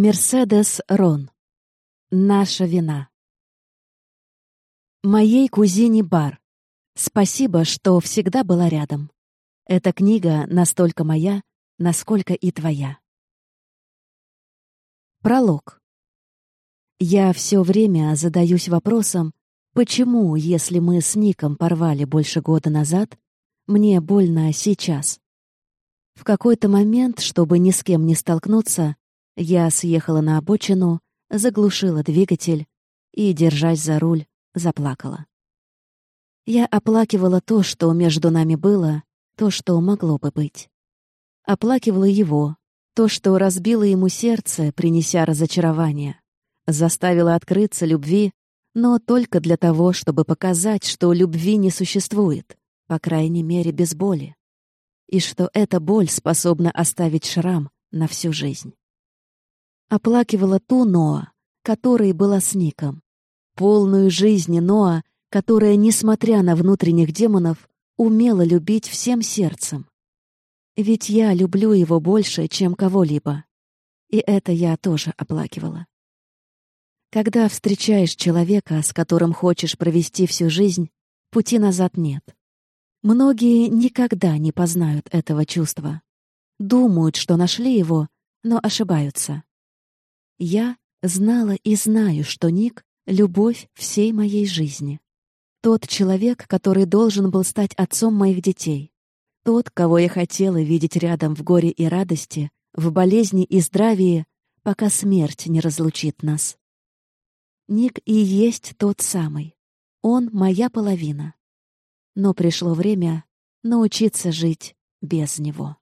Мерседес Рон. Наша вина. Моей кузине Бар. Спасибо, что всегда была рядом. Эта книга настолько моя, насколько и твоя. Пролог. Я все время задаюсь вопросом, почему, если мы с Ником порвали больше года назад, мне больно сейчас. В какой-то момент, чтобы ни с кем не столкнуться, я съехала на обочину, заглушила двигатель и, держась за руль, заплакала. Я оплакивала то, что между нами было, то, что могло бы быть. Оплакивала его, то, что разбило ему сердце, принеся разочарование, заставила открыться любви, но только для того, чтобы показать, что любви не существует, по крайней мере, без боли, и что эта боль способна оставить шрам на всю жизнь. Оплакивала ту Ноа, которой была с Ником. Полную жизни Ноа, которая, несмотря на внутренних демонов, умела любить всем сердцем. Ведь я люблю его больше, чем кого-либо. И это я тоже оплакивала. Когда встречаешь человека, с которым хочешь провести всю жизнь, пути назад нет. Многие никогда не познают этого чувства. Думают, что нашли его, но ошибаются. Я знала и знаю, что Ник — любовь всей моей жизни. Тот человек, который должен был стать отцом моих детей. Тот, кого я хотела видеть рядом в горе и радости, в болезни и здравии, пока смерть не разлучит нас. Ник и есть тот самый. Он — моя половина. Но пришло время научиться жить без него.